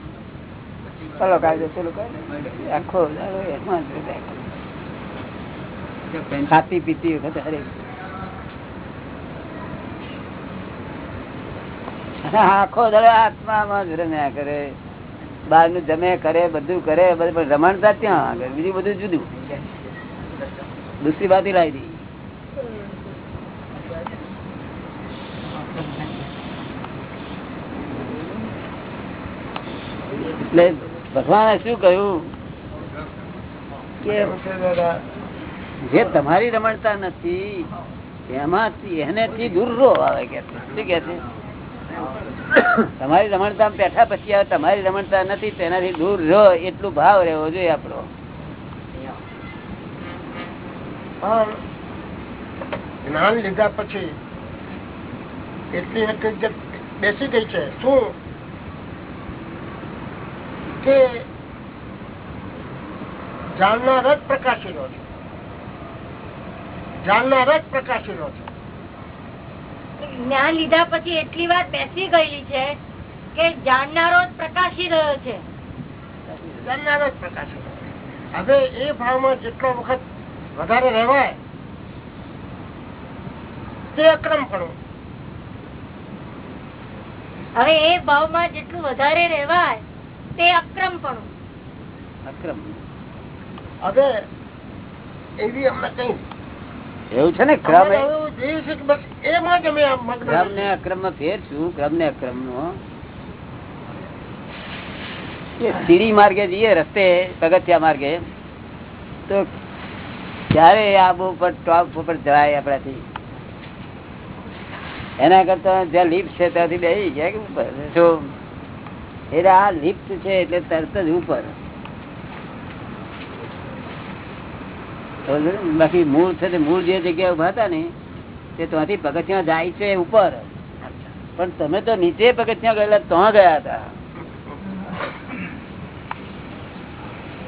ચલો કાયદો આખો દાડો એમાં જ. ખાતી પીતી વખતે હરેક આખો દાડો આત્મામાં જ રમ્યા કરે. બહારનું જમે, કરે, બધું કરે પણ રમણતા ત્યાં આગળ. બીજું બધું જુદું. દુસરી બાજુ લાવી દી ભગવાને શું કહ્યું? કે જે તમારી રમણતા નથી, એમાંથી એનેથી દૂર રો આવે કે શું કે છે? તમારી રમણતા બેઠા પછી તમારી રમણતા નથી, તેનાથી દૂર રહો, એટલું ભાવ રહેવો જોઈએ આપણો. જ્ઞાન લીધા પછી એટલી હકીકત બેસી ગઈ છે. શું? કે જાણનાર જ પ્રકાશીલો છે. જાણનાર જ પ્રકાશીલો છે. જ્ઞાન લીધા પછી એટલી વાત બેસી ગયેલી છે કે જાણનારો જ પ્રકાશી રહ્યો છે. જાણનારો જ પ્રકાશી હવે એ ભાવમાં જેટલો વખત વધારે રહેવાય તે અક્રમપણું. હવે એ ભાવમાં જેટલું વધારે રહેવાય તે અક્રમપણું. અક્રમ. હવે એવી અમને કઈ એવું છે ને ક્રમ? ક્રમ ને અક્રમમાં ફેર છું ક્રમ ને અક્રમ નો સીડી માર્ગે જઈએ રસ્તે પગથિયા માર્ગે. તો ક્યારે આબુ પર ટોપ ઉપર જવાય આપણાથી? એના કરતા જ્યાં લિફ્ટ છે ત્યાંથી બે જાય કે ઉપર? જો એટલે આ લિફ્ટ છે એટલે તરત જ ઉપર સમજો ને? બાકી મૂળ છે તે મૂળ જે જગ્યાએ ઊભા હતા ને, તે ત્યાંથી પગથિયા જાય છે ઉપર. પણ તમે તો નીચે પગથિયા ગયેલા તો ગયા હતા.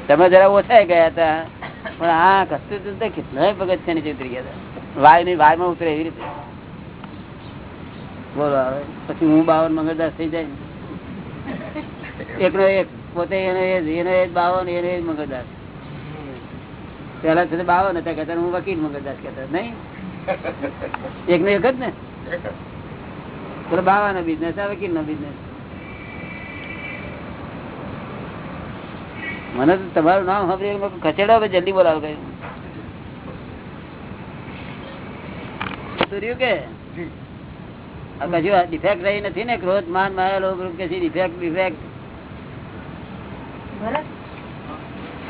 તમે જરા ઓછા ગયા હતા. પણ આ કસ્તુ કેટલાય પગથિયા નીચે ઉતરી ગયા હતા. વાયની વાયમાં ઉતરે એવી રીતે. બોલો હવે. પછી હું બાવન મંગળદાસ થઈ જાય. એકનો એક પોતે, એનો એ એનો એ બાવન, એનો એ મંગળદાસ. પેલા છે બાવો ને ત્યાં કહેતા, હું વકીલ મગજદાસ કહેતા. નહીં? એક ને એક જ ને? પેલો બાવા નો બિઝનેસ આ વકીલ નો બિઝનેસ મને તો તમારું નામ સાંભળી ખસેડો હવે જલ્દી બોલાવો કઈ? રહ્યું કે? કશું ડિફેક્ટ રહી નથી ને, ક્રોધ, માન, માયા ડિફેક્ટ ડિફેક્ટ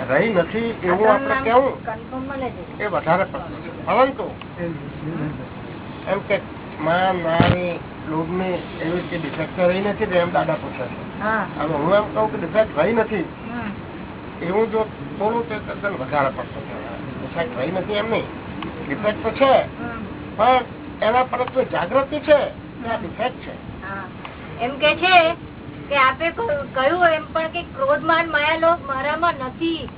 રહી નથી એવું આપણે કેવું? એ વધારે પરંતુ એમ કે માન માયાની લોભની એવી રીતે ડિફેક્ટ રહી નથી એમ દાદા પૂછે છે. હવે હું એમ કહું કે ડિફેક્ટ રહી નથી. એવું જો બોલું તો તદ્દન વધારે પડતો ડિફેક્ટ રહી નથી એમ નહીં ડિફેક્ટ તો છે પણ એના પર જો જાગૃતિ છે આ ડિફેક્ટ છે. એમ કે છે કે આપે કહ્યું એમ પણ ક્રોધમાન માયાલોભ મારામાં નથી.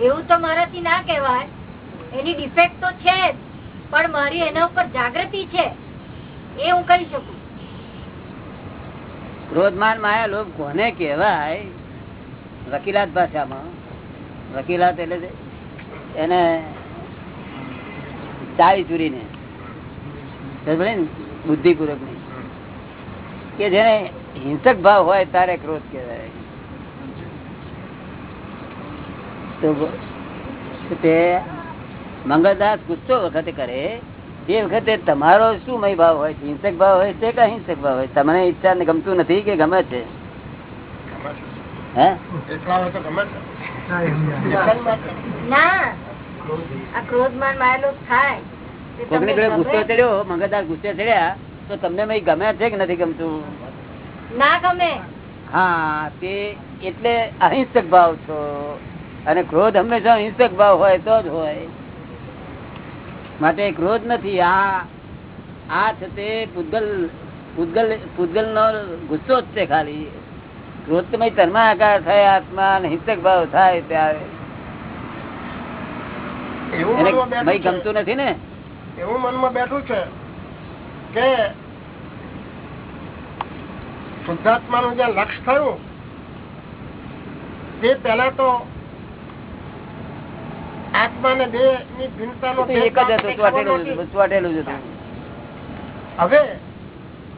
એવું તો મારાથી ના કહેવાય. એની ડિફેક્ટ તો છે પણ મારી એના ઉપર જાગૃતિ છે. એ હું કહી શકું. ક્રોધમાન માયા લોભ કોને કહેવાય? વકીલાત ભાષામાં. વકીલાત એટલે એને ચાવી ચૂરીને. બુદ્ધિપૂર્વકની? કે જેને હિંસક ભાવ હોય તારે ક્રોધ કહેવાય. તો તો મંગળદાસ ગુસ્સો વખતે કરે એ વખતે તમારો શું મય ભાવ હોય છે? હિંસક ભાવ હોય છે કે અહિંસક ભાવ હોય તમને ઈચ્છા ને ગમતું નથી કે ગમે છે? હે? એટલા હોય તો ગમે છે? Defend માટે. ના આ ક્રોધમાન માયાલોભ થાય. તે કોકની તમને જોડે ગુસ્સો ચડ્યો? મંગળદાસ ગુસ્સે ચડ્યા તો તમને મય ગમે છે કે નથી ગમતું? ના ગમે. હા તે એટલે અહિંસક ભાવ છો. અને ક્રોધ હંમેશા હિંસક ભાવ હોય તો જ હોય. માટે ક્રોધ નથી આ આ છે તે પૂતગલ પૂતગલ પૂતગલ નો ગુસ્સો જ છે ખાલી. ક્રોધ તમે મય તન્માકાર થાય આત્મા હિંસક ભાવ થાય ત્યારે. ગમતું નથી ને? એવું મનમાં બેઠું છે કે શુદ્ધાત્માનું જે લક્ષ થયું તે પેલા તો આત્મા ને દેહની ભિન્નતાનો એક જ હતું ચોટેલું જ હતું, ચોટેલું જ હતું હવે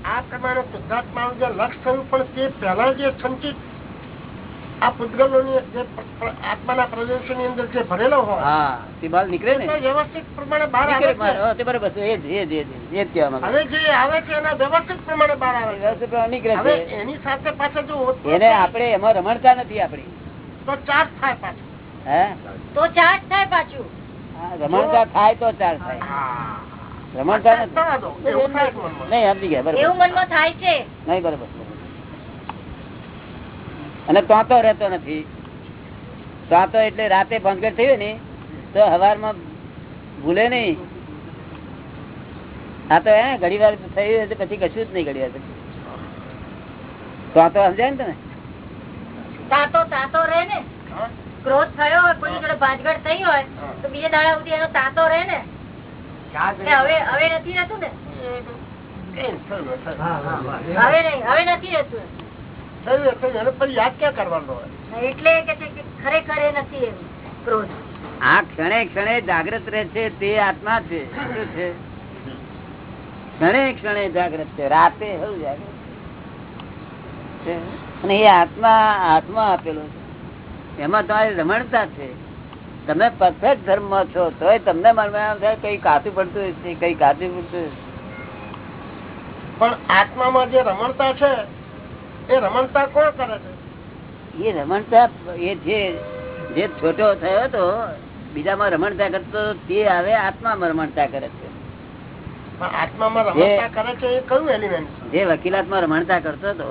આ પ્રમાણે શુદ્ધાત્માનું જે લક્ષ થયું પણ તે પહેલા જે સંચિત આ પૂતગલોની જે આત્માના પ્રદેશો ની અંદર જે ભરેલો હોય હા તે બાલ નીકળે ને. વ્યવસ્થિત પ્રમાણે બહાર આવે તે બરાબર છે. એ જ એ જ એ જ એ જ કહેવા માંગુ છું. હવે જે આવે છે એના વ્યવસ્થિત પ્રમાણે બહાર આવે વ્યવસ્થિત પ્રમાણે નીકળે છે. એની સાથે પાછળ જો એને આપણે એમાં રમણતા નથી આપડી તો ચાર્જ થાય પાછું. તો ચાર્જ થાય પાછું. રમણતા થાય તો ચાર્જ થાય. રમણતા. નહીં સમજી ગયા બરોબર. થાય છે. નહીં બરોબર અને તો રહેતો નથી. તો એટલે રાતે ભંગર થયું ને તો હવારમાં ભૂલે નહીં. હા તો હે ઘડી વાર થયું એટલે પછી કશું જ નહીં ઘડી વાર પછી. તો તો સમજાય ને તમે તાતો તાતો રહે ને. ક્રોધ થયો હોય કોઈ જોડે ભાંજગડ થઈ હોય તો બીજા દાડા સુધી એનો તાતો રહે ને. હવે હવે નથી રહેતું ને? કેમ થયું, થયું. હવે નહીં હવે નથી રહેતું. થયું, થયું. એને પછી યાદ ક્યાં કરવાનો એટલે કે ખરેખર એ નથી ક્રોધ. આ ક્ષણે ક્ષણે જાગ્રત રહે છે તે આત્મા છે શું છે? ક્ષણે ક્ષણે જાગ્રત છે રાતે હું જાગ્રત છે? અને એ આત્મા આત્મા આપેલો છે. એમાં તમારી રમણતા છે. તમે પરફેક્ટ ધર્મ છો તો તમને મનમાં એમ થાય કઈ કાચું પડતું હશે કઈ કાચું પડતું. પણ આત્મામાં જે રમણતા છે એ રમણતા કોણ કરે છે? એ રમણતા એ જે જે છોટો થયો હતો બીજામાં રમણતા કરતો તે હવે આત્મામાં રમણતા કરે છે. આત્મામાં રમણતા કરે છે એ કયું એલિમેન્ટ જે વકીલાતમાં રમણતા કરતો હતો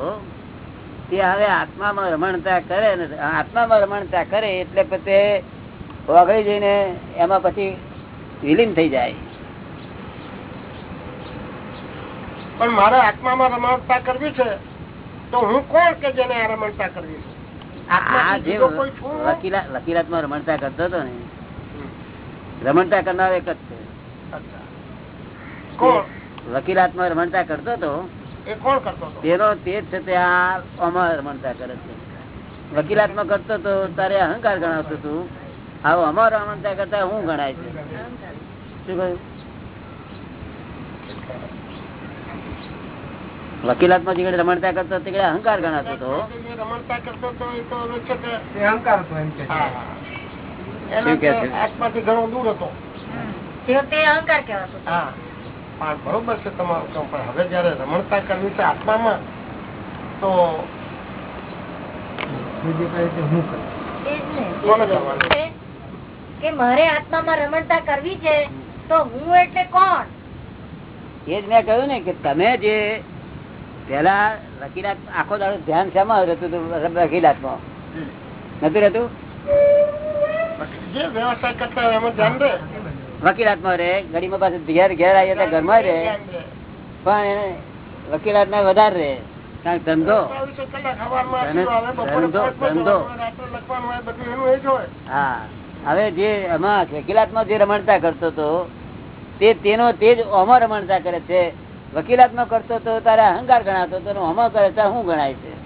તે હવે આત્મામાં રમણતા કરે ને આત્મામાં રમણતા કરે એટલે પછી ઓગળી જઈને એમાં પછી વિલીન થઈ જાય. પણ મારે આત્મામાં રમણતા કરવી છે તો હું કોણ કે જેને આ રમણતા કરવી છે? આ માં રમણતા કરતો હતો ને રમણતા કરનાર એક જ છે. વકીલાતમાં રમણતા કરતો હતો એ કોણ કરતો હતો? તે છે તે આ આમાં રમણતા કરે છે. વકીલાતમાં કરતો તો તારે અહંકાર ગણાવતો તું. આવો અમારો રમણતા કરતા હું ગણાય છે? શું કહ્યું? વકીલાતમાં જે ઘડી રમણતા કરતો તે અહંકાર ગણાતો હતો? રમણતા કરતો એ તો અહંકાર હતો એમ કે? આત્માથી ઘણો દૂર હતો. તે અહંકાર કહેવાતો હા. પણ બરોબર છે તમારું કામ પણ હવે જયારે રમણતા કરવી છે આત્મામાં તો કે મારે આત્મામાં રમણતા કરવી છે તો હું એટલે કોણ? એ જ મેં કહ્યું ને કે તમે જે પેલા વકીલાત આખો દાડો ધ્યાન શેમાં રહેતું હતું વકીલાતમાં નથી રહેતું? જે વ્યવસાય કરતા હોય એમાં ધ્યાન દે વકીલાતમાં રે ઘડીમાં પાસે ઘેર ઘેર આવી તો ઘરમાં રે. પણ વકીલાતમાં વધારે રે. કારણ ધંધો? ધંધો, ધંધો. હા. હવે જે એમાં વકીલાતમાં જે રમણતા કરતો હતો તે તેનો તે જ ઓમાં રમણતા કરે છે. વકીલાતમાં કરતો તો તારે અહંકાર ગણાતો તો ઓમાં કરે છે શું ગણાય છે?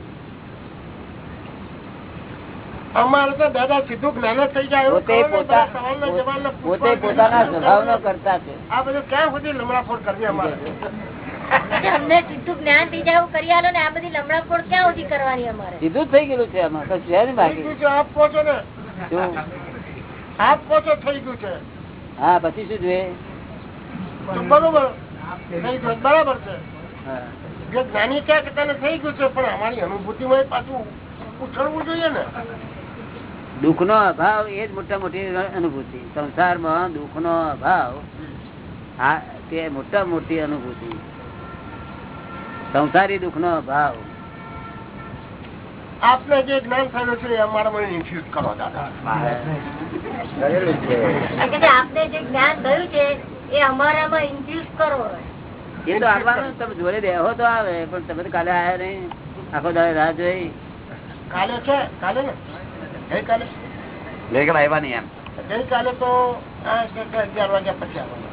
અમારે તો દાદા સીધું જ્ઞાન જ થઈ જાય પોતે પોતાના સ્વભાવ નો કરતા. છે. આ બધું ક્યાં સુધી લમડાફોડ કરવી અમારે? અમને સીધું જ્ઞાન થઈ જાય કરી આલો ને આ બધી લમણાફોડ ક્યાં સુધી કરવાની અમારે? સીધું થઈ ગયેલું છે આમાં કશું છે નહીં બાકી ગયું આપ કહો ને? આપ કહો થઈ ગયું છે. હા પછી શું જોઈએ? બરોબર. બરાબર છે. હા. જે જ્ઞાની ક્યાં કે તને થઈ ગયું છે પણ અમારી અનુભૂતિમાં પાછું ઉછળવું જોઈએ ને. દુઃખ નો અભાવ એ જ મોટા મોટી અનુભૂતિ. સંસારમાં દુઃખ નો અભાવ આ તે મોટા મોટી અનુભૂતિ. સંસારી દુઃખ નો અભાવ. આપને જે જ્ઞાન થયેલું છે એ અમારા મને ઇન્ફ્યુઝ કરો દાદા. આપને જે જ્ઞાન થયું છે એ અમારામાં ઇન્ફ્યુઝ કરો. એ તો આવવાનું તમે જોડે બેહો તો આવે પણ તમે તો કાલે આવ્યા નહીં. આખો દાડે રાહ જોઈ. કાલે છે કાલે ને? ગઈકાલે? ગઈકાલે આવ્યા નહીં એમ. ગઈકાલે તો આ કે કે અગિયાર વાગ્યા પછી આવવાનું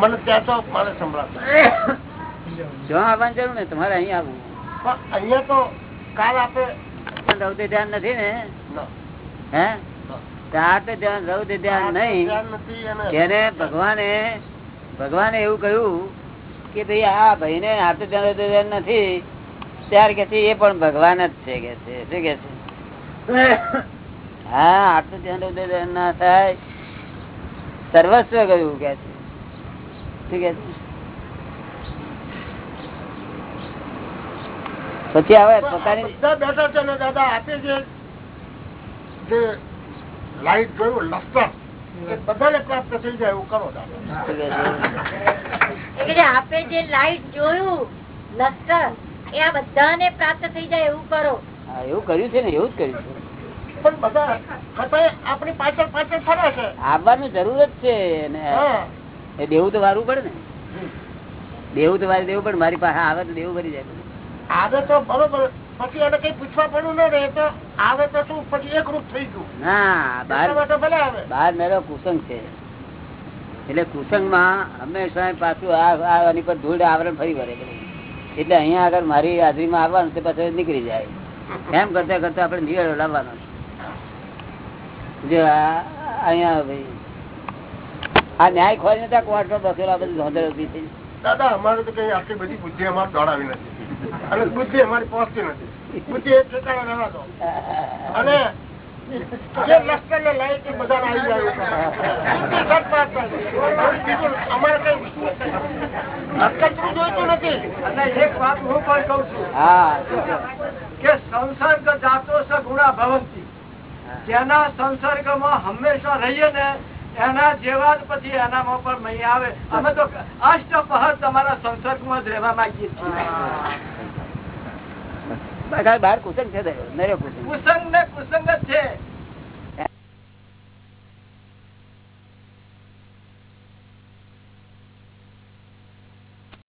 મને ત્યાં તો મારે સંભળાતું. ત્યાં આવવાની જરૂર ને તમારે અહીં આવવું. પણ અહીંયા તો કાલ આપે પણ રૌદ્ર ધ્યાન નથી ને? હે? ધ્યાન રૌદ્ર ધ્યાન નહીં. ધ્યાન નથી અને તેને ભગવાને ભગવાને એવું કહ્યું કે ભાઈ આ ભાઈ ને હાથ ધ્યાન ધ્યાન નથી. ત્યાર કે છે એ પણ ભગવાન જ છે કે છે. શું કે છે? હા આટલું ધ્યાન ઉદય ના થાય. સર્વસ્વ ગયું કે છે. શું કે છે? પછી આવે પોતાની બધા બેઠા છે ને દાદા આપે જે લાઈટ જોયું લસ્તર એ બધાને પ્રાપ્ત થઈ જાય એવું કરો દાદા. શું કે છે? એ કે જે આપે જે લાઈટ જોયું લશ્કર એ આ બધાને પ્રાપ્ત થઈ જાય એવું કરો. એવું કર્યું છે ને એવું જ કર્યું છે. પણ બધા આપણી પાછળ પાછળ ફરે છે. આવવાની જરૂર જ છે ને. એ દેવું તો વારવું પડે ને. દેવું તો વારે દેવું પડે મારી પાસે આવે તો દેવું ભરી જાય. આવે તો બરોબર પછી એને કઈ પૂછવા પડ્યું ન રહે તો આવે તો શું? પછી એક રૂપ થઈ ગયું. ના બહાર એટલા ભલે આવે. બહાર મેળો કુસંગ છે. એટલે કુસંગમાં હંમેશા પાછું આની પર ધૂળ આવરણ ફરી વળે. એટલે અહીંયા આગળ મારી હાજરીમાં આવવાનું તે પાછળ નીકળી જાય. એમ કરતા કરતા આપણે નિવેડો લાવવાનો જો અહીંયા ભાઈ આ ન્યાય ખોરી નતા કોર્ટમાં બસેલો આ બધી નોંધો ઊભી થઈ. દાદા અમારે તો કઈ આટલી બધી બુદ્ધિ અમારે દોડાવી નથી. અને બુદ્ધિ અમારી પહોંચતી નથી. બુદ્ધિ એક ઠેકાણે રહેવા દો. અને અમારે કઈ જોઈતું નથી. એક વાત હું પણ કઉ છું. હા? કે સંસર્ગ જાતો સગુણા ભવંતી. જેના સંસર્ગમાં હંમેશા રહીએ ને એના જેવા જ પછી એનામાં પણ મહી આવે. અમે તો અષ્ટપહર તમારા સંસર્ગમાં જ રહેવા માંગીએ છીએ. બહાર કુસંગ છે કુસંગ. કુસંગ ને કુસંગ જ છે.